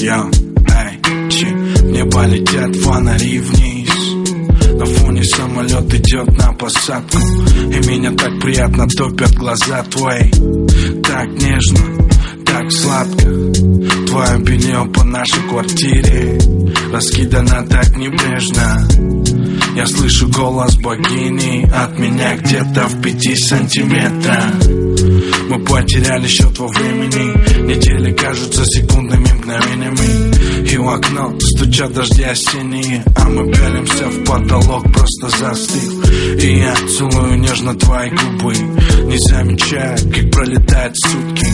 я, эй, чи Мне полетят фонари вниз. На фоне самолет идет на посадку И меня так приятно топят глаза твои. Так нежно, так сладко Твое белье по нашей квартире Раскидано так небрежно. Я слышу голос богини От меня где-то в пяти сантиметрах мы потеряли счет во времени. Недели кажутся секундными мгновениями. И в окно стучат дожди осенние. А мы пялимся в потолок, просто застыв. И я целую нежно твои губы. Не замечая, как пролетают сутки.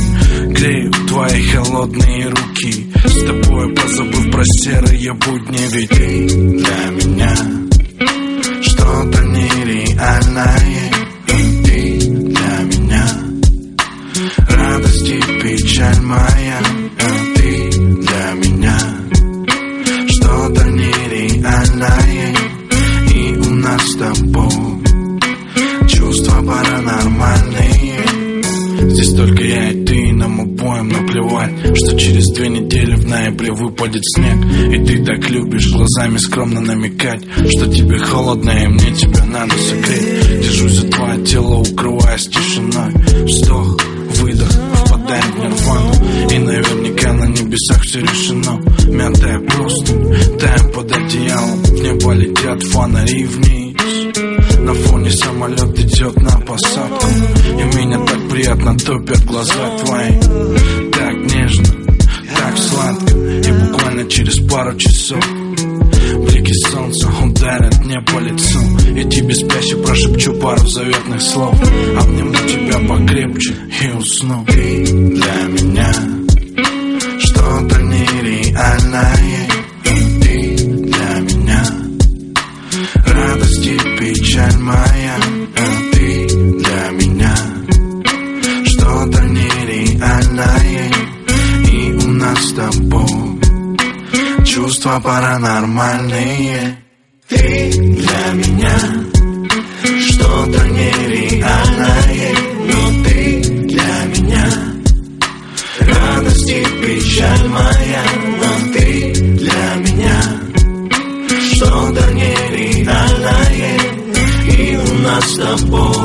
Грею твои холодные руки. С тобой позабыв про серые будни Ведь ты для меня Радость и печаль моя А ты для меня. Что-то нереальное И у нас с тобой Чувства паранормальные. Здесь только я и ты, нам обоим наплевать Что через две недели в ноябре выпадет снег. И ты так любишь глазами скромно намекать Что тебе холодно и мне тебя надо согреть все решено. Мятая простынь, таем под одеялом. В небо летят фонари вниз. На фоне самолет идет на посадку. И меня так приятно топят глаза твои. Так нежно, так сладко. И буквально через пару часов Блики солнца ударят мне по лицу. И тебе спящий прошепчу пару заветных слов. Обниму тебя покрепче и усну с тобой Чувства паранормальные. Ты для меня Что-то нереальное. Но ты для меня Радость и печаль моя. Но ты для меня Что-то нереальное. И у нас с тобой